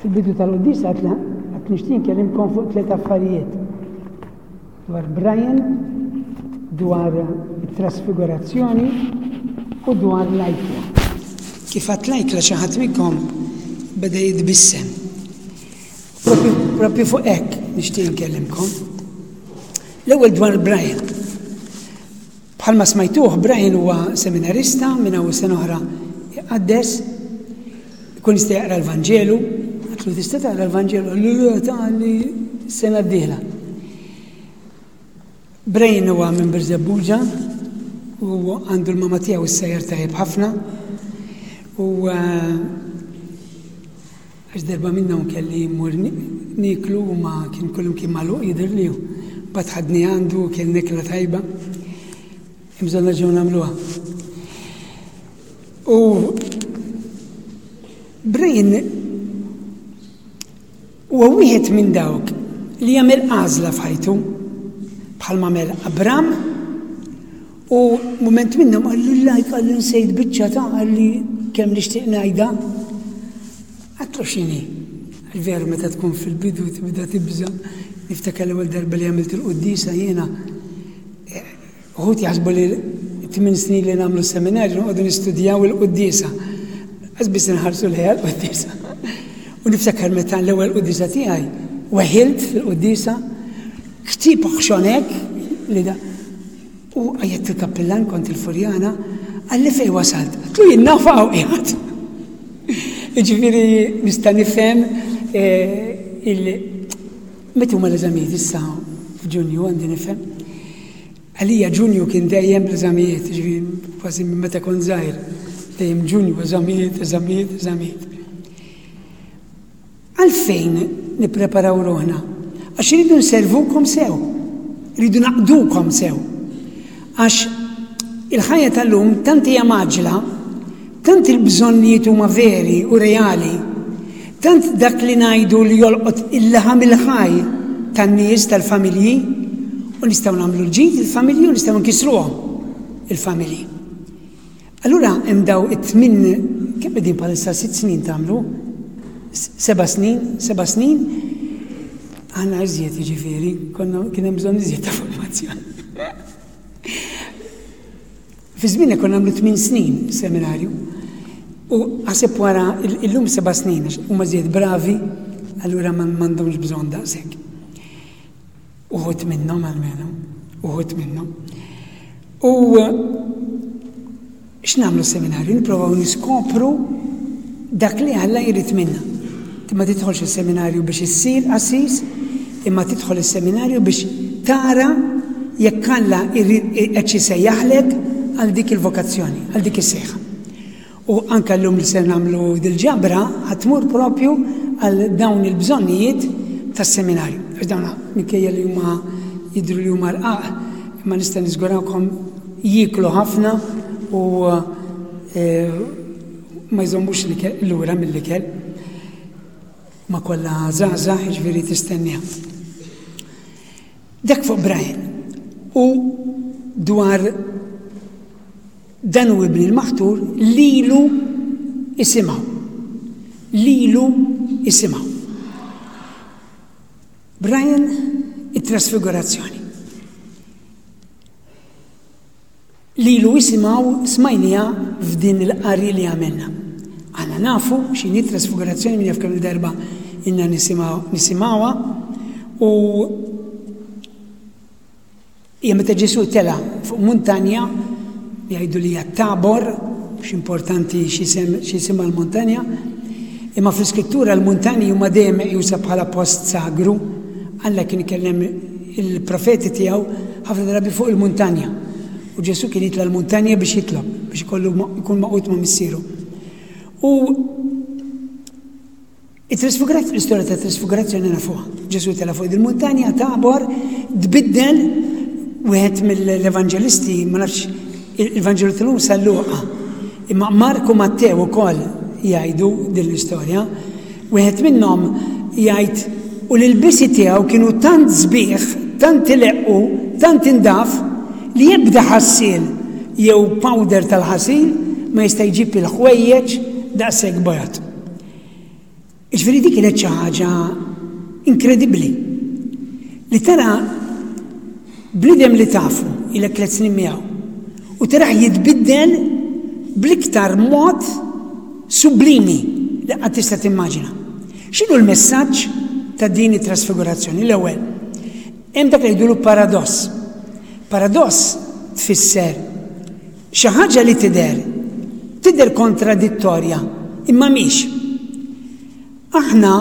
Fil-bidu tal-qoddis għatla, għat nishtin kellimkom fuq tliet affarijiet. Dwar Brian, dwar it-trasfigurazzjoni u dwar l-ajkla. Kif għat l-ajkla xaħat minnkom beda jitbissem. Propju fuq hekk nixtieq nkellimkom. L-ewwel dwar Brian. Bħalma smajtuh, Brian huwa seminarista minn hawn is-sena oħra iqaddes, ikun jista' jaqra l-Vanġelu, għatlu tista' taqra l-Vanġelu, l-lura tagħli s-sena d-dieħla. Brain huwa minn Birżebbuġa u għandu l-mama tiegħu s-sajjar tajjeb ħafna u eh, Għax darba minnhom kelli mmur nieklu u ma kien kullimkien magħluq jidhirli u mbagħad ħadni għandu u kelna ekla tajba. Hemm bżonn nerġgħu nagħmluha. U Brain huwa wieħed minn dawk li jagħmel għażla f'ħajtu bħal mamel Abram U mument minnhom qal li lajk qal li nsejt biċċa ta' qal li kemm nixtieq ngħidha. Għatlu x'inhi. Veru meta tkun fil-bidu tibda tibża, niftakar l-ewwel darba li għamilt il-quddisa jiena. Uħut eh, jaħsbu li tmien snin li nagħmlu seminarju noqogħdu nistudjaw il-quddisa. Għazbis nħarsu li għal quddisa. U niftakar meta l-ewwel quddisa tiegħi, weħilt fil-quddisa, ktib ħxonek li da. U għajjett il-kappillan, kont il-Furjana, qalli fejn wasalt? Għedtlu jien naf hawn qiegħed. Jiġifieri nista' nifhem il meta huma l-eżamijiet issa f'Ġunju għandi nifhem. Għalija Ġunju kien dejjem l-eżamijiet, jiġifieri kważi minn meta kont żgħir. Dejjem Ġunju eżamijiet, eżamijiet, eżamijiet. Għalfejn nippreparaw ruħna? Għax irridu nservukom sew, irridu naqdukom sew. Għax il-ħajja tal-lum tant hija maġla, tant il-bżonnijiet huma veri u reali, tant dak li ngħidu li jolqot il-laħam il-ħaj tan-nies tal-familji u nistgħu nagħmlu l-ġid il-familji u nistgħu nkissruhom il-familji. Allura hemm daw it-tmien kemm qegħdin bħalissa sitt snin tagħmlu? Seba' snin, seba' snin għandna iżjed jiġifieri, konna kien hemm bżonn iżjed ta' formazzjoni. Fi żmien konna nagħmlu tmien snin seminarju. U għasib wara illum seba' snin għax huma żjed bravi, allura m'għandhomx bżonn daqshekk. Uħud minnhom almenu, uħud minnhom. U x'nagħmlu seminarju? Nipprovaw niskopru dak li Alla jrid minna. Imma tidħolx is-seminarju biex issir qassis, imma tidħol is-seminarju biex tara jekk Alla qed isejjaħlek għal dik il-vokazzjoni, għal dik is-sejħa. U anke llum li se nagħmlu dil-ġabra għad tmur propju għal dawn il-bżonnijiet tas-seminarju. Għax dawn minkejja li huma jidhru li huma rqaq, imma nista' niżgurawkom jieklu ħafna u eh, ma jżommux lura mill-ikel. Ma kollha żgħażagħ jiġifieri tistenniha. Dak fuq Brian. U dwar Dan hu Ibni l-Maħtur, lilu isimgħu. Lilu isimgħu. Brian, it-trasfigurazzjoni. Lilu isimgħu smajnija f'din il-qari li għamilna. Għana nafu xini trasfigurazzjoni minn jafkam il-darba inna nisimawa u Hija meta Ġesù tela' fuq muntanja, jgħidu li hija t-Tabor, mhux importanti x'isimha l-muntanja, imma fl-Iskrittura l-muntanji huma dejjem meqjusa bħala post sagru, Alla kien ikellem il-profeti tiegħu ħafna drabi fuq il-muntanja. U Ġesù kien jitla l-muntanja biex jitlob, biex ikollu jkun maqut ma' missieru. U It-trasfigurazzjoni, l-istorja tat-trasfigurazzjoni nafuha. Ġesù tela' fuq din il-muntanja Tabor tbiddel wieħed mill-evanġelisti, ma nafx il-Vanġelu tal-lum sa Luqa. Imma Marku Mattew ukoll jgħidu din l-istorja. Wieħed minnhom jgħid u l-ilbisi tiegħu kienu tant sbieħ, tant ileqqu, tant indaf li jibda ħassil jew powder tal-ħasil ma jista' jġib il-ħwejjeġ daqshekk bajat. Jiġifieri dik kienet xi ħaġa inkredibbli li tara bniedem li tafu ilek tliet snin miegħu u taraħ jitbiddel bl-iktar mod sublimi li qatt tista' timmaġina. X'inhu l-messaġġ ta' din it-trasfigurazzjoni? L-ewwel, hemm dak li jgħidulu paradoss. Paradoss tfisser Xi ħaġa li tidher, tidher kontradittorja, imma mhix. Aħna,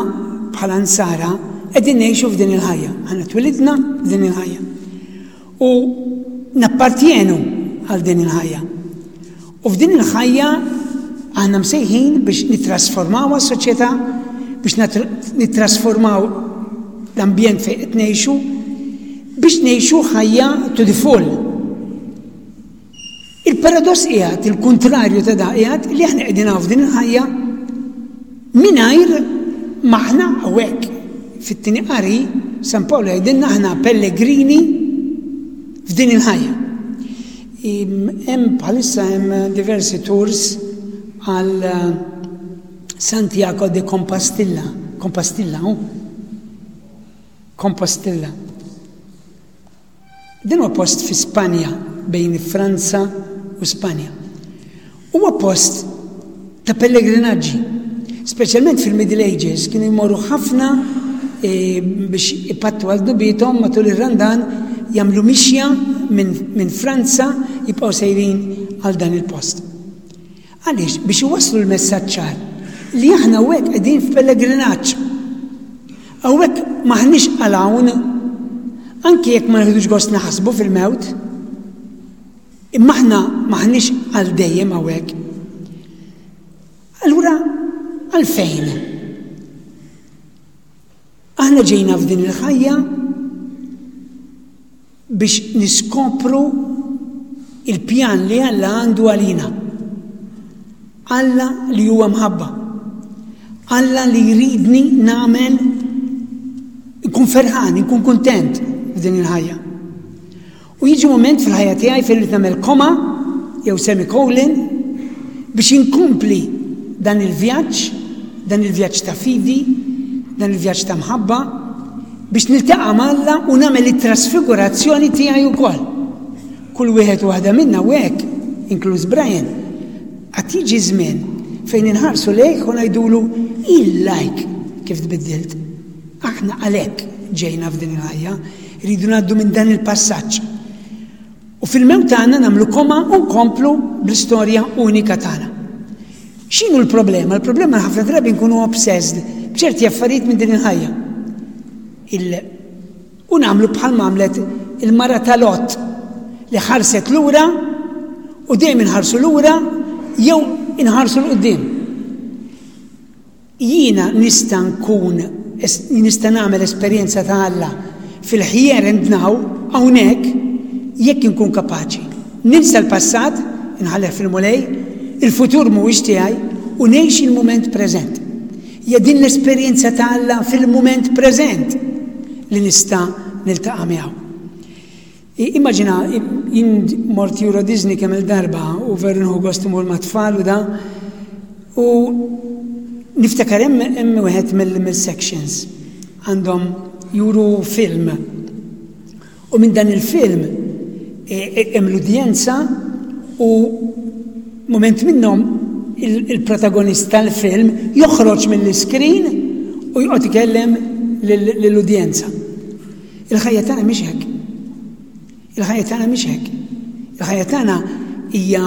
bħala Nsara, qegħdin ngħixu f'din il-ħajja. Aħna twilidna f'din il-ħajja. U nappartjenu għal din il-ħajja. U f'din il-ħajja aħna msejħin biex nitrasformaw għas-soċjetà, biex nitrasformaw l-ambjent fejn qed ngħixu, biex ngħixu ħajja to the full. Il-paradoss qiegħed, il-kuntrarju ta' dak qiegħed li aħna qegħdin hawn f'din il-ħajja mingħajr ma aħna hawnhekk. Fit-Tieni Qari, San Pawl jgħidilna aħna pellegrini f'din il-ħajja. Hemm bħalissa hemm diversi tours għal eh, Santiago de Compostilla, Compostilla, Compostilla. Dan huwa post fi Spanja bejn Franza u Spanja. Huwa post ta' pellegrinaġġi, speċjalment fil-Middle Ages kienu jmorru ħafna e, biex ipattu għal dubithom matul ir-Randan jagħmlu mixja minn Franza jibqgħu sejrin għal dan il-post. Għaliex? Biex iwasslu l-messaġġ ċar li aħna hawnhekk qegħdin f'pellegrinaġġ. Hawnhekk m'aħniex għal hawn, anki jekk ma nieħdux gost naħsbu fil-mewt. Imma aħna m'aħniex għal dejjem hawnhekk. Allura għalfejn? Aħna ġejna f'din il-ħajja biex niskopru l-pjan li Alla għandu għalina. Alla li huwa mħabba. Alla li jridni nagħmel ikun ferħan, ikun kuntent f'din il-ħajja. U jiġi moment fil-ħajja tiegħi fejn irid nagħmel koma jew semikolon biex inkompli dan il-vjaġġ, dan il-vjaġġ ta' fidi, dan il-vjaġġ ta' mħabba, Biex niltaqa' ma' Alla u nagħmel it-trasfigurazzjoni tiegħi wkoll. Kull wieħed u waħda minna u hekk, inkluż Brian, għad jiġi żmien fejn inħarsu lejh u ngħidulu il-lajk kif tbiddilt. Aħna għalhekk ġejna f'din il-ħajja, irridu ngħaddu minn dan il-passaġġ. U fil-mewt tagħna nagħmlu koma u nkomplu bl-istorja unika tagħna. X'inhu l-problema? L-problema li ħafna drabi nkunu obsessed b'ċerti affarijiet minn din il-ħajja. Il u nagħmlu bħal għamlet il-mara tal-ott li ħarset lura u dejjem inħarsu lura jew inħarsu l-qudiem. Jiena nista' nkun nista' nagħmel esperjenza ta' Alla fil-here and now, hawnhekk, jekk inkun kapaċi. Ninsa l-passat, inħalleh fil-Mulej, il-futur mhuwiex tiegħi, u ngħix il-mument preżent. Hija din l-esperjenza ta' Alla fil-mument preżent li nista' niltaqa' miegħu. Immaġina, jien mort Euro Disney kemm il-darba u veru nħu gost imur ma' tfal u da. U niftakar hemm wieħed mill-sections għandhom juru film. U minn dan il-film e, e, hemm l-udjenza u moment minnhom il-protagonist tal-film joħroġ mill-iskrin u jqgħod ikellem lill-udjenza. Il-ħajja tagħna mhix hekk. Il-ħajja tagħna mhix hekk. Il-ħajja tagħna hija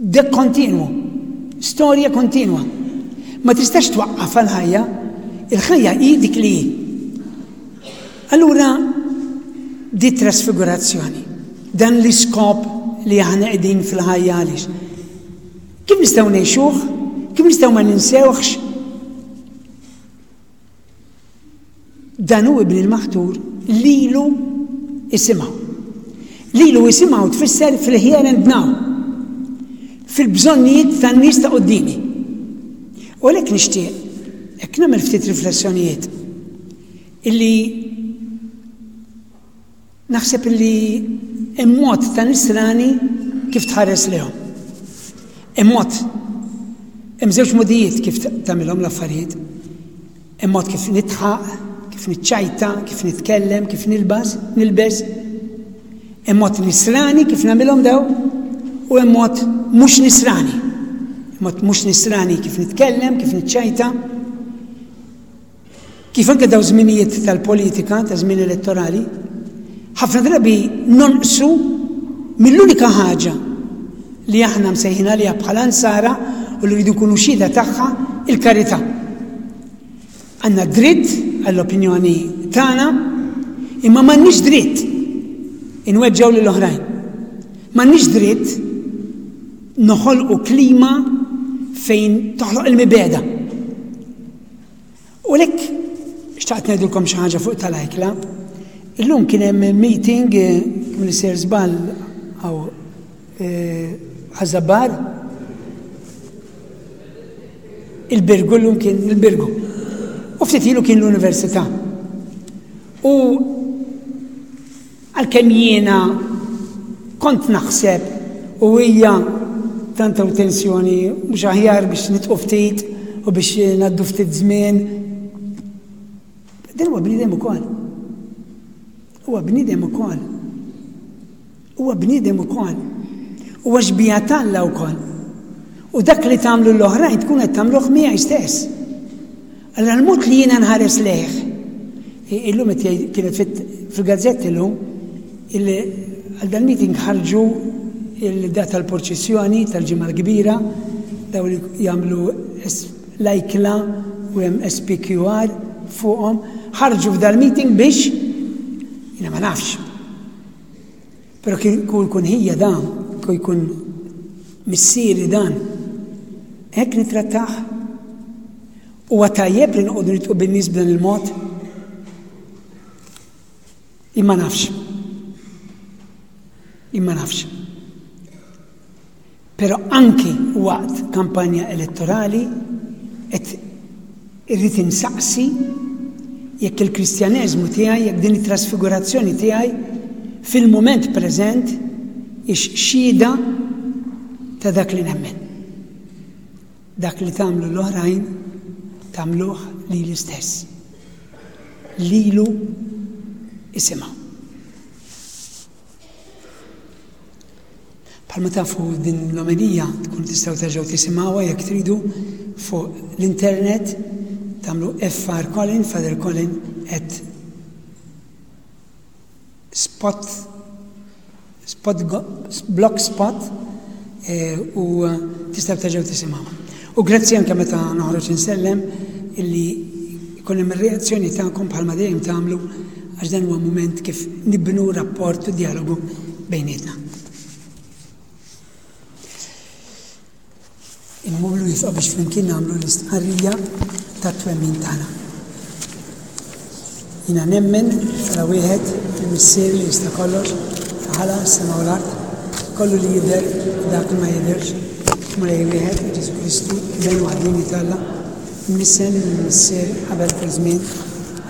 dek kontinwu, storja kontinwa. Ma tistax twaqqaf għal-ħajja, il-ħajja hi dik li hi. Allura di trasfigurazzjoni, dan l-iskop li aħna qegħdin fil-ħajja għaliex. Kim nistgħu ngħixuh, kim nistgħu ma ninsewx Dan hu Ibni l-Maħtur lilu isimgħu. Lilu isimgħu tfisser fil-ħjar and now. Fil-bżonnijiet tan-nies ta' qudiemi. U lek nixtieq, hekk nagħmel ftit riflessjonijiet illi Naħseb illi hemm mod ta' nisrani kif tħares lejhom. Hemm mod hemm żewġ modijiet kif tagħmilhom l-affarijiet. Hemm mod kif nitħaq, kif niċċajta, kif nitkellem, kif nilbas, nilbes. Hemm mod nisrani kif nagħmilhom daw u hemm mod mhux nisrani. Mod mhux nisrani kif nitkellem, kif niċċajta. Kif anke dawn żminijiet tal-politika, ta' żmien elettorali, ħafna drabi nonqsu mill-unika ħaġa li aħna msejħin għaliha bħala nsara u li rridu nkunu xhieda tagħha il-karità. Għandna dritt għall-opinjoni tagħna imma m'għandniex dritt inweġġgħu lil oħrajn. M'għandniex dritt noħolqu klima fejn toħloq il-mibeda. U għalhekk xtaqt ngħidilkom xi ħaġa fuq tal-ajkla. Illum kien hemm meeting eh, minn isir żball għaw eh, għażabbar. Il-Birgu llum kien il-Birgu. U ftit ilu kien l-Università. U Għalkemm jiena kont naħseb u hija tant hawn tensjoni mhux aħjar biex nitqu ftit u biex ngħaddu ftit żmien. Dan huwa bniedem ukoll. Huwa bniedem ukoll. Huwa bniedem ukoll. Huwa xbija t'Alla wkoll. U dak li tagħmlu l-oħrajn tkun qed tagħmluh miegħi stess. Allura l-mod li jiena nħares lejh, illum qed jgħid kienet fil-gazzetti llum, illi għal dal-meeting ħarġu il-dat tal-purċissjoni tal-ġimgħa l-kbira, daw li jagħmlu l-ajkla u hemm SPQR fuqhom, ħarġu f'dal-meeting biex jiena ma nafx. Però kieku jkun ħija dan, kieku jkun missieri dan, hekk nittrattah? Huwa tajjeb li noqogħdu nitqu bin-nies b'dan il-mod? Imma nafx. Imma nafx. Però anki waqt kampanja elettorali qed irrid insaqsi jekk il-Kristjaneżmu tiegħi, jekk din it-trasfigurazzjoni tiegħi fil-mument preżent hix xhieda ta' dak li nemmen. Dak li tagħmlu l-oħrajn tagħmluh lili stess. Lilu isimha. Bħalma tafu din l-omelija tkun tistgħu terġgħu tisimgħuha jekk tridu fuq l-internet tagħmlu FR Colin, Father Colin at spot spot blog spot eh, u eh, tistgħu terġgħu tisimgħuha. U grazzi anke meta noħroġ insellem illi jkun hemm ir-reazzjoni tagħkom bħalma dejjem tagħmlu għax dan huwa mument kif nibnu rapport u dialogu bejnietna. Immurru jisqob biex flimkien nagħmlu l-istqarrija tat-twemmin tagħna. Jiena nemmen bħala wieħed li Missieru jista' kollox, f'ħala s-sema u l-art, kollu li jidher u dak li ma jidhirx, Mulej wieħed, Ġesù Kristu, Ibn waħdieni t'Alla, imnissen mill-Missier qabel kull żmien,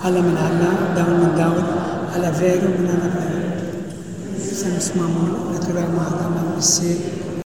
Alla minn Alla, Dawl minn Dawl, Alla veru minn Alla veru. Sens magħmul natural waħda mal-Missier,